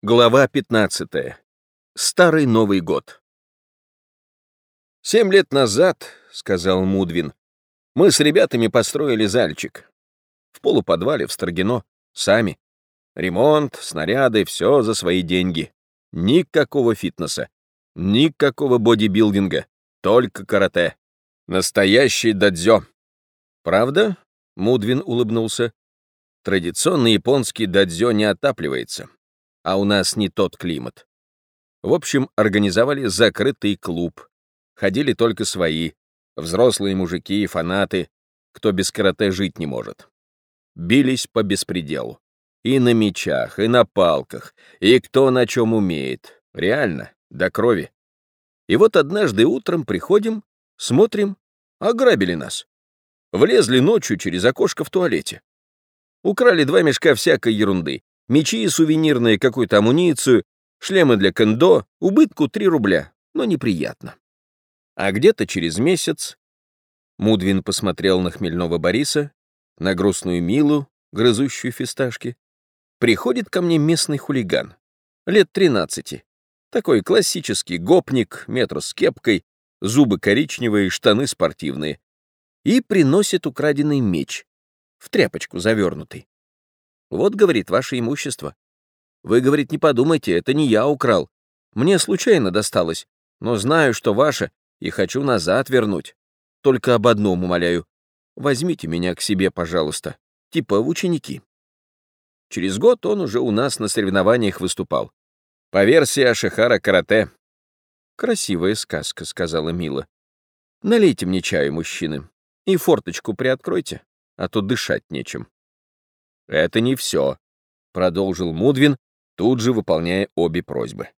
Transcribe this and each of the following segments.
Глава 15. Старый Новый год. «Семь лет назад, — сказал Мудвин, — мы с ребятами построили зальчик. В полуподвале в Строгино, сами. Ремонт, снаряды, все за свои деньги. Никакого фитнеса, никакого бодибилдинга, только карате. Настоящий дадзё. Правда? — Мудвин улыбнулся. Традиционный японский дадзё не отапливается а у нас не тот климат. В общем, организовали закрытый клуб. Ходили только свои, взрослые мужики и фанаты, кто без карате жить не может. Бились по беспределу. И на мечах, и на палках, и кто на чем умеет. Реально, до крови. И вот однажды утром приходим, смотрим, ограбили нас. Влезли ночью через окошко в туалете. Украли два мешка всякой ерунды мечи сувенирные, какую-то амуницию, шлемы для кендо, убытку 3 рубля, но неприятно. А где-то через месяц Мудвин посмотрел на хмельного Бориса, на грустную Милу, грызущую фисташки. Приходит ко мне местный хулиган, лет 13, такой классический гопник, метр с кепкой, зубы коричневые, штаны спортивные, и приносит украденный меч, в тряпочку завернутый. Вот, говорит, ваше имущество. Вы, говорит, не подумайте, это не я украл. Мне случайно досталось, но знаю, что ваше, и хочу назад вернуть. Только об одном умоляю. Возьмите меня к себе, пожалуйста, типа в ученики. Через год он уже у нас на соревнованиях выступал. По версии Ашихара карате. Красивая сказка, сказала Мила. Налейте мне чаю, мужчины, и форточку приоткройте, а то дышать нечем. «Это не все», — продолжил Мудвин, тут же выполняя обе просьбы.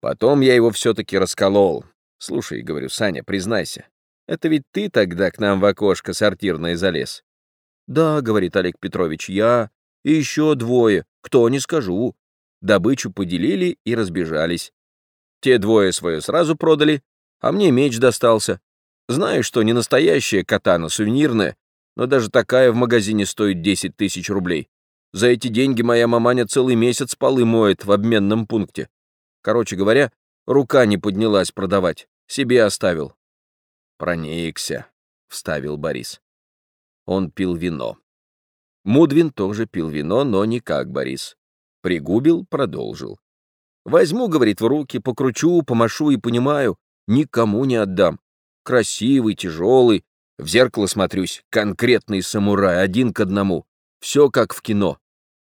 «Потом я его все-таки расколол. Слушай, — говорю, Саня, признайся, это ведь ты тогда к нам в окошко сортирное залез?» «Да, — говорит Олег Петрович, — я и еще двое, кто не скажу. Добычу поделили и разбежались. Те двое свое сразу продали, а мне меч достался. Знаешь, что не настоящая катана, сувенирная, но даже такая в магазине стоит 10 тысяч рублей. За эти деньги моя маманя целый месяц полы моет в обменном пункте. Короче говоря, рука не поднялась продавать, себе оставил. Проникся, вставил Борис. Он пил вино. Мудвин тоже пил вино, но не как Борис. Пригубил, продолжил. Возьму, говорит, в руки, покручу, помашу и понимаю, никому не отдам. Красивый, тяжелый, в зеркало смотрюсь, конкретный самурай, один к одному. Все как в кино.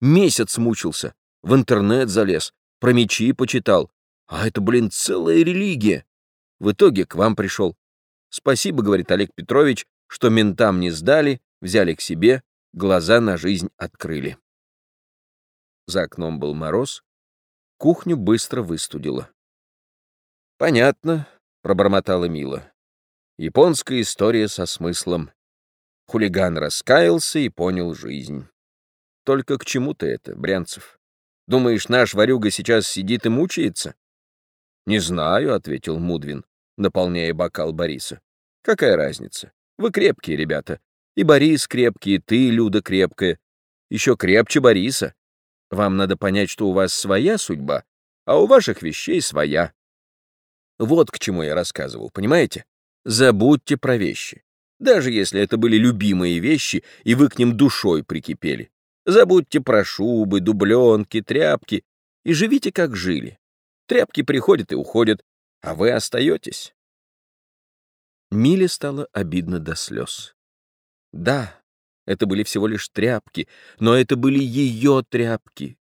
Месяц мучился, в интернет залез, про мечи почитал. А это, блин, целая религия. В итоге к вам пришел. Спасибо, говорит Олег Петрович, что ментам не сдали, взяли к себе, глаза на жизнь открыли. За окном был мороз, кухню быстро выстудило. «Понятно», — пробормотала Мила. «Японская история со смыслом. Хулиган раскаялся и понял жизнь. Только к чему ты это, Брянцев? Думаешь, наш ворюга сейчас сидит и мучается? Не знаю, ответил Мудвин, наполняя бокал Бориса. Какая разница? Вы крепкие ребята. И Борис крепкий, и ты, Люда, крепкая. Еще крепче Бориса. Вам надо понять, что у вас своя судьба, а у ваших вещей своя. Вот к чему я рассказывал, понимаете? Забудьте про вещи. Даже если это были любимые вещи, и вы к ним душой прикипели. Забудьте про шубы, дубленки, тряпки и живите, как жили. Тряпки приходят и уходят, а вы остаетесь. Миле стало обидно до слез. Да, это были всего лишь тряпки, но это были ее тряпки.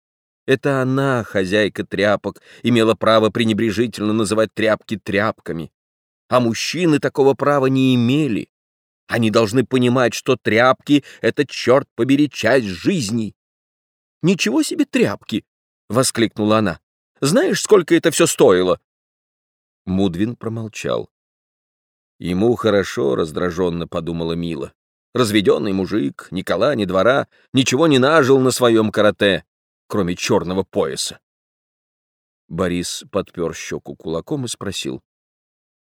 Это она, хозяйка тряпок, имела право пренебрежительно называть тряпки тряпками. А мужчины такого права не имели. Они должны понимать, что тряпки — это, черт побери, часть жизни. «Ничего себе тряпки!» — воскликнула она. «Знаешь, сколько это все стоило?» Мудвин промолчал. Ему хорошо, раздраженно подумала Мила. Разведенный мужик, ни кола, ни двора, ничего не нажил на своем карате, кроме черного пояса. Борис подпер щеку кулаком и спросил.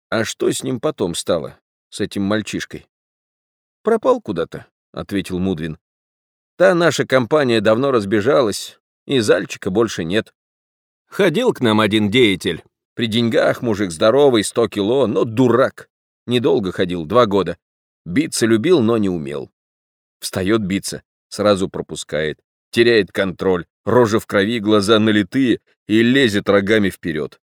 «А что с ним потом стало, с этим мальчишкой?» «Пропал куда-то», — ответил Мудвин. «Та наша компания давно разбежалась, и Зальчика больше нет. Ходил к нам один деятель. При деньгах мужик здоровый, сто кило, но дурак. Недолго ходил, два года. Биться любил, но не умел. Встает биться, сразу пропускает, теряет контроль, рожа в крови, глаза налитые и лезет рогами вперед.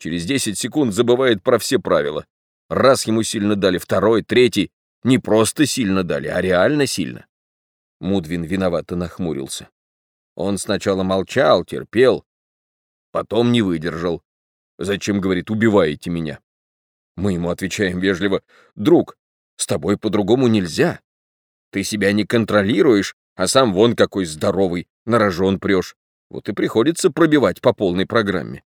Через 10 секунд забывает про все правила. Раз ему сильно дали, второй, третий. Не просто сильно дали, а реально сильно. Мудвин виновато нахмурился. Он сначала молчал, терпел, потом не выдержал. Зачем, говорит, убиваете меня? Мы ему отвечаем вежливо, друг, с тобой по-другому нельзя. Ты себя не контролируешь, а сам вон какой здоровый, на рожон прешь. Вот и приходится пробивать по полной программе.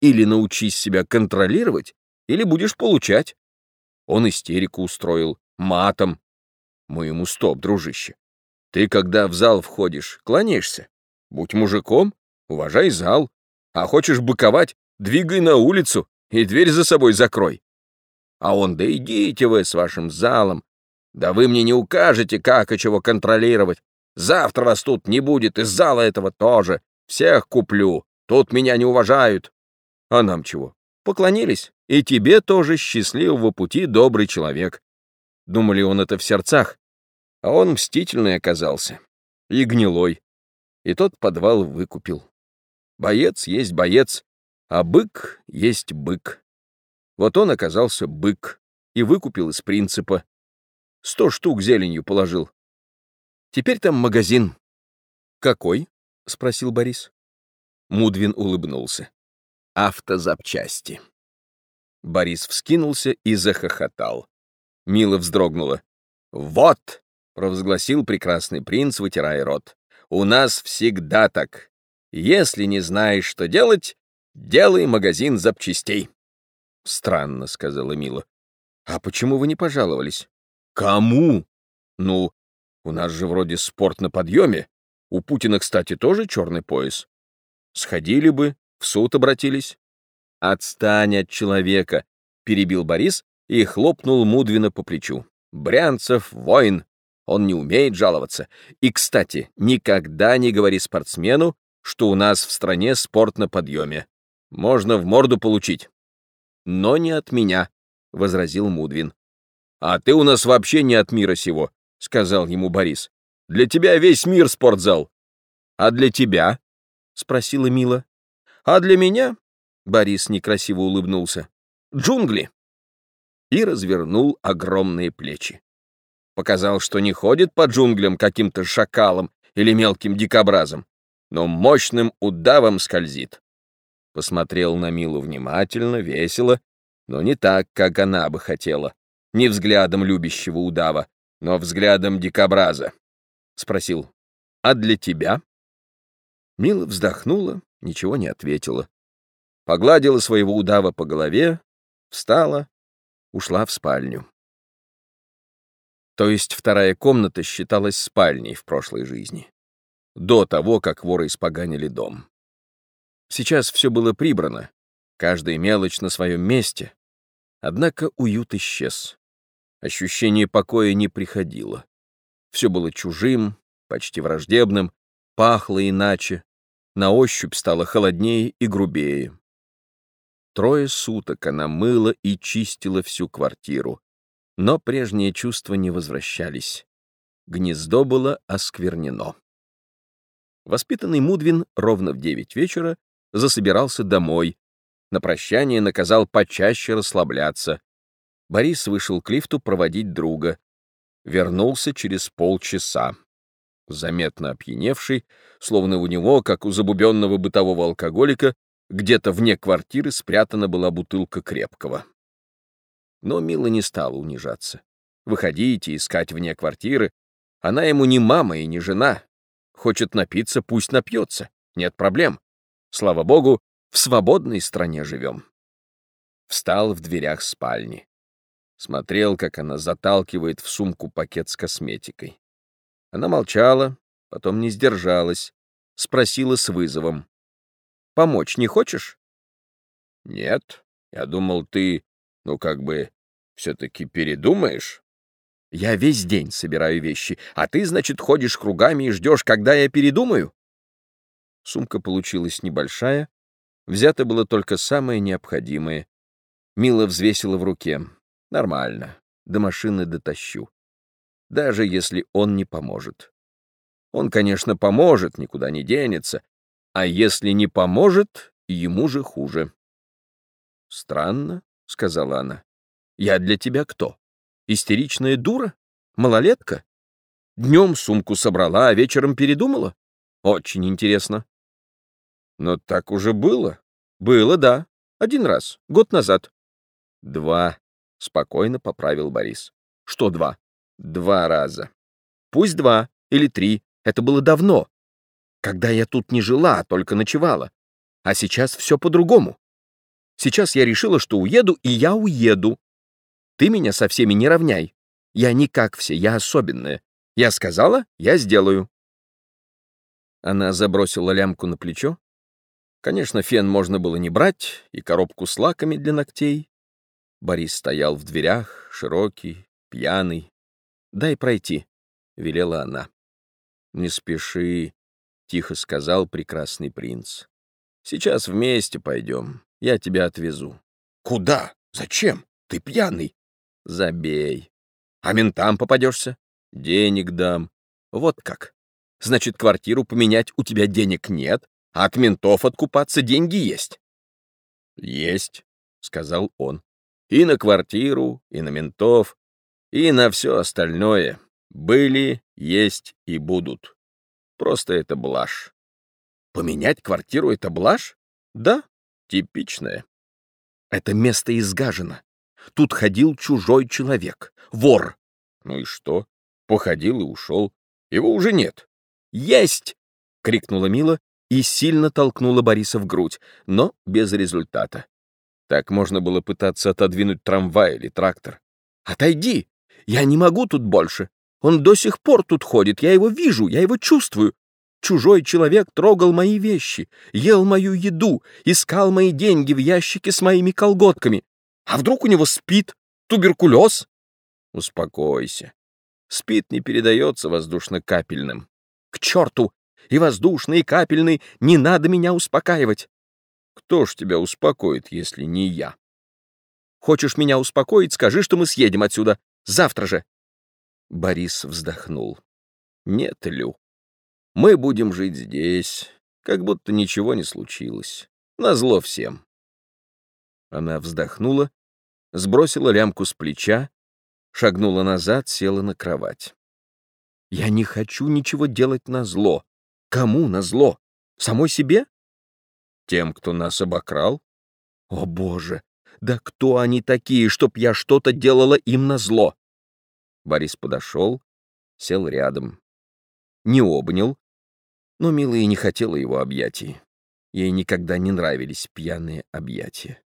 Или научись себя контролировать, или будешь получать. Он истерику устроил, матом. Мы ему стоп, дружище. Ты, когда в зал входишь, кланяешься. Будь мужиком, уважай зал. А хочешь быковать, двигай на улицу и дверь за собой закрой. А он, да идите вы с вашим залом. Да вы мне не укажете, как и чего контролировать. Завтра вас тут не будет, и зала этого тоже. Всех куплю. Тут меня не уважают. А нам чего? Поклонились. И тебе тоже счастливого пути, добрый человек. Думали, он это в сердцах. А он мстительный оказался. И гнилой. И тот подвал выкупил. Боец есть боец, а бык есть бык. Вот он оказался бык и выкупил из принципа. Сто штук зеленью положил. Теперь там магазин. Какой? — спросил Борис. Мудвин улыбнулся. Автозапчасти. Борис вскинулся и захохотал. Мила вздрогнула. «Вот!» — провозгласил прекрасный принц, вытирая рот. «У нас всегда так. Если не знаешь, что делать, делай магазин запчастей». «Странно», — сказала Мила. «А почему вы не пожаловались?» «Кому?» «Ну, у нас же вроде спорт на подъеме. У Путина, кстати, тоже черный пояс. Сходили бы, в суд обратились». «Отстань от человека», — перебил Борис и хлопнул Мудвина по плечу. «Брянцев — воин, он не умеет жаловаться. И, кстати, никогда не говори спортсмену, что у нас в стране спорт на подъеме. Можно в морду получить но не от меня», — возразил Мудвин. «А ты у нас вообще не от мира сего», — сказал ему Борис. «Для тебя весь мир спортзал». «А для тебя?» — спросила Мила. «А для меня?» — Борис некрасиво улыбнулся. «Джунгли». И развернул огромные плечи. Показал, что не ходит по джунглям каким-то шакалом или мелким дикобразом, но мощным удавом скользит посмотрел на Милу внимательно, весело, но не так, как она бы хотела. Не взглядом любящего удава, но взглядом дикобраза. Спросил, «А для тебя?» Мила вздохнула, ничего не ответила. Погладила своего удава по голове, встала, ушла в спальню. То есть вторая комната считалась спальней в прошлой жизни. До того, как воры испоганили дом. Сейчас все было прибрано, каждая мелочь на своем месте. Однако уют исчез. Ощущение покоя не приходило. Все было чужим, почти враждебным, пахло иначе, на ощупь стало холоднее и грубее. Трое суток она мыла и чистила всю квартиру, но прежние чувства не возвращались. Гнездо было осквернено. Воспитанный Мудвин ровно в девять вечера засобирался домой. На прощание наказал почаще расслабляться. Борис вышел к лифту проводить друга. Вернулся через полчаса. Заметно опьяневший, словно у него, как у забубенного бытового алкоголика, где-то вне квартиры спрятана была бутылка крепкого. Но Мила не стала унижаться. Выходить и искать вне квартиры. Она ему не мама и не жена. Хочет напиться, пусть напьется. Нет проблем. Слава богу, в свободной стране живем. Встал в дверях спальни. Смотрел, как она заталкивает в сумку пакет с косметикой. Она молчала, потом не сдержалась, спросила с вызовом. «Помочь не хочешь?» «Нет, я думал, ты, ну как бы, все-таки передумаешь?» «Я весь день собираю вещи, а ты, значит, ходишь кругами и ждешь, когда я передумаю?» Сумка получилась небольшая, Взято было только самое необходимое. Мила взвесила в руке. Нормально. До машины дотащу. Даже если он не поможет. Он, конечно, поможет, никуда не денется. А если не поможет, ему же хуже. «Странно», — сказала она. «Я для тебя кто? Истеричная дура? Малолетка? Днем сумку собрала, а вечером передумала? Очень интересно». «Но так уже было?» «Было, да. Один раз. Год назад». «Два», — спокойно поправил Борис. «Что два?» «Два раза». «Пусть два или три. Это было давно. Когда я тут не жила, а только ночевала. А сейчас все по-другому. Сейчас я решила, что уеду, и я уеду. Ты меня со всеми не равняй. Я не как все, я особенная. Я сказала, я сделаю. Она забросила лямку на плечо. Конечно, фен можно было не брать, и коробку с лаками для ногтей. Борис стоял в дверях, широкий, пьяный. «Дай пройти», — велела она. «Не спеши», — тихо сказал прекрасный принц. «Сейчас вместе пойдем. Я тебя отвезу». «Куда? Зачем? Ты пьяный». «Забей. А ментам попадешься? Денег дам. Вот как. Значит, квартиру поменять у тебя денег нет, а от ментов откупаться деньги есть». «Есть», — сказал он. «И на квартиру, и на ментов, и на все остальное. Были, есть и будут. Просто это блажь». «Поменять квартиру — это блажь?» «Да, Типичное. Это место изгажено. Тут ходил чужой человек, вор. Ну и что? Походил и ушел. Его уже нет. Есть! крикнула Мила и сильно толкнула Бориса в грудь, но без результата. Так можно было пытаться отодвинуть трамвай или трактор. «Отойди! Я не могу тут больше! Он до сих пор тут ходит, я его вижу, я его чувствую. Чужой человек трогал мои вещи, ел мою еду, искал мои деньги в ящике с моими колготками. А вдруг у него спит? Туберкулез? Успокойся. Спит не передается воздушно-капельным. К черту! И воздушный, и капельный, не надо меня успокаивать. Кто ж тебя успокоит, если не я? Хочешь меня успокоить, скажи, что мы съедем отсюда. Завтра же. Борис вздохнул. Нет, Лю, мы будем жить здесь, как будто ничего не случилось. Назло всем. Она вздохнула, сбросила лямку с плеча, шагнула назад, села на кровать. Я не хочу ничего делать на зло. Кому на зло? Самой себе? Тем, кто нас обокрал? О, Боже! Да кто они такие, чтоб я что-то делала им на зло? Борис подошел, сел рядом. Не обнял, но Мила не хотела его объятий. Ей никогда не нравились пьяные объятия.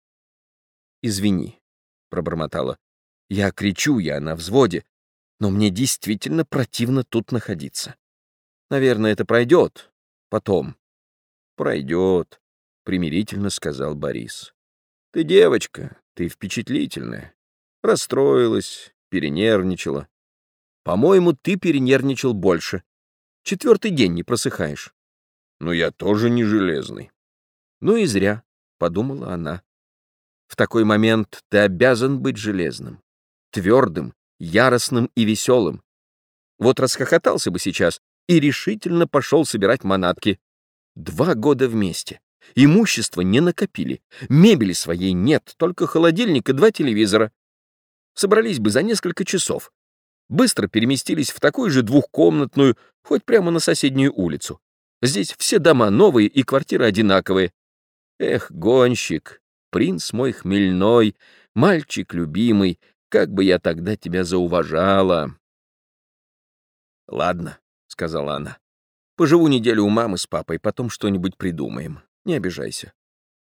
«Извини», — пробормотала. «Я кричу, я на взводе, но мне действительно противно тут находиться. Наверное, это пройдет. Потом». «Пройдет», — примирительно сказал Борис. «Ты девочка, ты впечатлительная. Расстроилась, перенервничала. По-моему, ты перенервничал больше. Четвертый день не просыхаешь. Но я тоже не железный. Ну и зря, — подумала она. В такой момент ты обязан быть железным, твердым, яростным и веселым. Вот расхохотался бы сейчас и решительно пошел собирать манатки. Два года вместе. Имущество не накопили. Мебели своей нет, только холодильник и два телевизора. Собрались бы за несколько часов быстро переместились в такую же двухкомнатную, хоть прямо на соседнюю улицу. Здесь все дома новые и квартиры одинаковые. Эх, гонщик, принц мой хмельной, мальчик любимый, как бы я тогда тебя зауважала. Ладно, — сказала она, — поживу неделю у мамы с папой, потом что-нибудь придумаем. Не обижайся.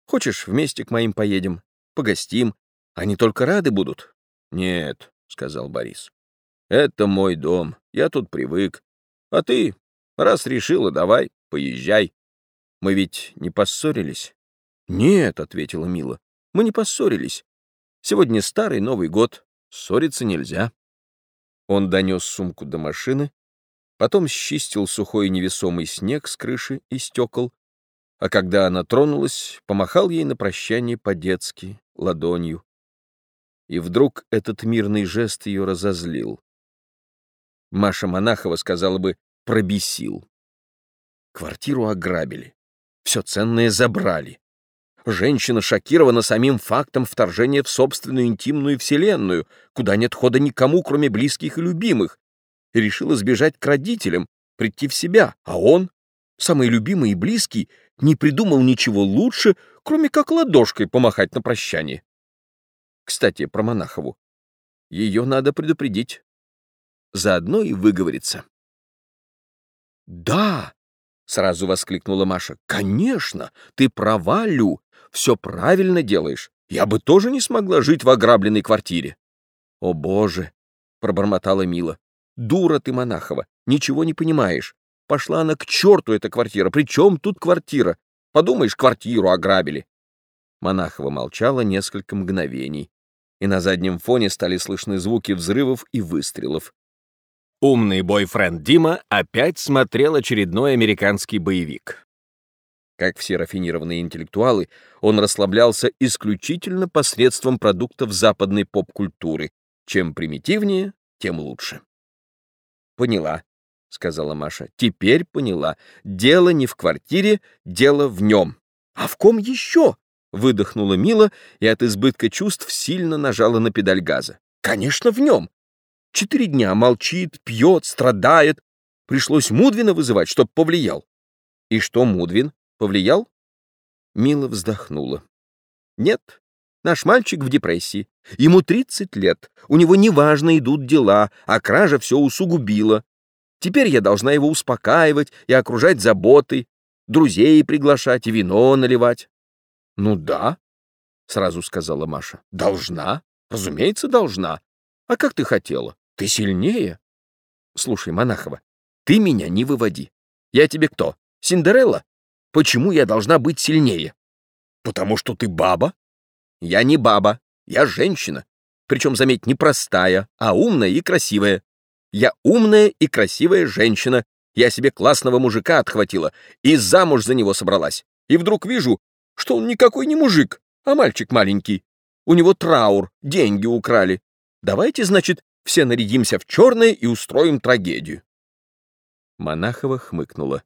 Хочешь, вместе к моим поедем, погостим? Они только рады будут. Нет, — сказал Борис. Это мой дом, я тут привык. А ты, раз решила, давай, поезжай. Мы ведь не поссорились? Нет, — ответила Мила, — мы не поссорились. Сегодня старый Новый год, ссориться нельзя. Он донес сумку до машины, потом счистил сухой невесомый снег с крыши и стекол, а когда она тронулась, помахал ей на прощание по-детски, ладонью. И вдруг этот мирный жест ее разозлил. Маша Монахова сказала бы «пробесил». Квартиру ограбили, все ценное забрали. Женщина шокирована самим фактом вторжения в собственную интимную вселенную, куда нет хода никому, кроме близких и любимых, и решила сбежать к родителям, прийти в себя, а он, самый любимый и близкий, не придумал ничего лучше, кроме как ладошкой помахать на прощание. Кстати, про Монахову. Ее надо предупредить. Заодно и выговориться. «Да!» — сразу воскликнула Маша. «Конечно! Ты права, Лю! Все правильно делаешь. Я бы тоже не смогла жить в ограбленной квартире». «О, Боже!» — пробормотала Мила. «Дура ты, Монахова, ничего не понимаешь. Пошла она к черту, эта квартира. Причем тут квартира? Подумаешь, квартиру ограбили. Монахова молчала несколько мгновений, и на заднем фоне стали слышны звуки взрывов и выстрелов. Умный бойфренд Дима опять смотрел очередной американский боевик. Как все рафинированные интеллектуалы, он расслаблялся исключительно посредством продуктов западной поп-культуры. Чем примитивнее, тем лучше. Поняла. — сказала Маша. «Теперь поняла. Дело не в квартире, дело в нем». «А в ком еще?» — выдохнула Мила и от избытка чувств сильно нажала на педаль газа. «Конечно, в нем. Четыре дня молчит, пьет, страдает. Пришлось Мудвина вызывать, чтоб повлиял». «И что Мудвин? Повлиял?» Мила вздохнула. «Нет, наш мальчик в депрессии. Ему 30 лет, у него неважно идут дела, а кража все усугубила. Теперь я должна его успокаивать и окружать заботой, друзей приглашать и вино наливать. — Ну да, — сразу сказала Маша. — Должна, разумеется, должна. А как ты хотела? Ты сильнее. Слушай, Монахова, ты меня не выводи. Я тебе кто, Синдерелла? Почему я должна быть сильнее? Потому что ты баба? Я не баба, я женщина. Причем, заметь, не простая, а умная и красивая. Я умная и красивая женщина. Я себе классного мужика отхватила и замуж за него собралась. И вдруг вижу, что он никакой не мужик, а мальчик маленький. У него траур, деньги украли. Давайте, значит, все нарядимся в черное и устроим трагедию. Монахова хмыкнула.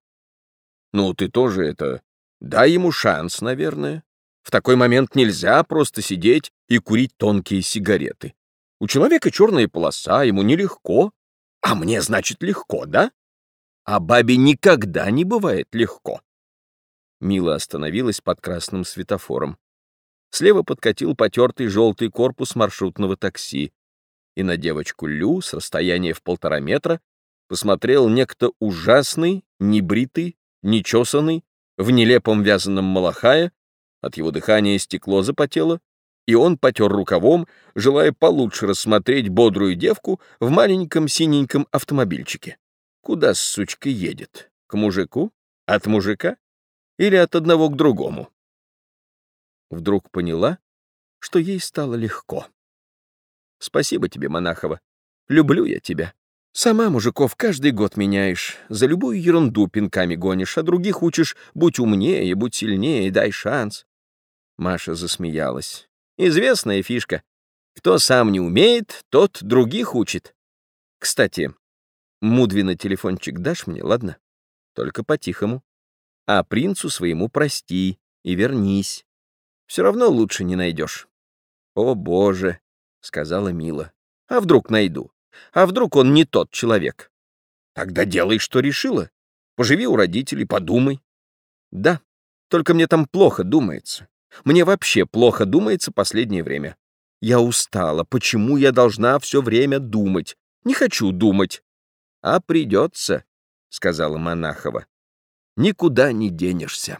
Ну, ты тоже это... Дай ему шанс, наверное. В такой момент нельзя просто сидеть и курить тонкие сигареты. У человека черная полоса, ему нелегко. А мне, значит, легко, да? А бабе никогда не бывает легко. Мила остановилась под красным светофором. Слева подкатил потертый желтый корпус маршрутного такси, и на девочку Лю с расстояния в полтора метра посмотрел некто ужасный, небритый, нечесанный, в нелепом вязаном малахае, от его дыхания стекло запотело, и он потер рукавом, желая получше рассмотреть бодрую девку в маленьком синеньком автомобильчике. Куда сучка едет? К мужику? От мужика? Или от одного к другому? Вдруг поняла, что ей стало легко. Спасибо тебе, Монахова. Люблю я тебя. Сама мужиков каждый год меняешь, за любую ерунду пинками гонишь, а других учишь «будь умнее, будь сильнее, дай шанс». Маша засмеялась. Известная фишка. Кто сам не умеет, тот других учит. Кстати, Мудвина телефончик дашь мне, ладно? Только по-тихому. А принцу своему прости и вернись. Все равно лучше не найдешь. О, боже, — сказала Мила. А вдруг найду? А вдруг он не тот человек? Тогда делай, что решила. Поживи у родителей, подумай. Да, только мне там плохо думается. Мне вообще плохо думается последнее время. Я устала. Почему я должна все время думать? Не хочу думать. А придется, — сказала Монахова. Никуда не денешься.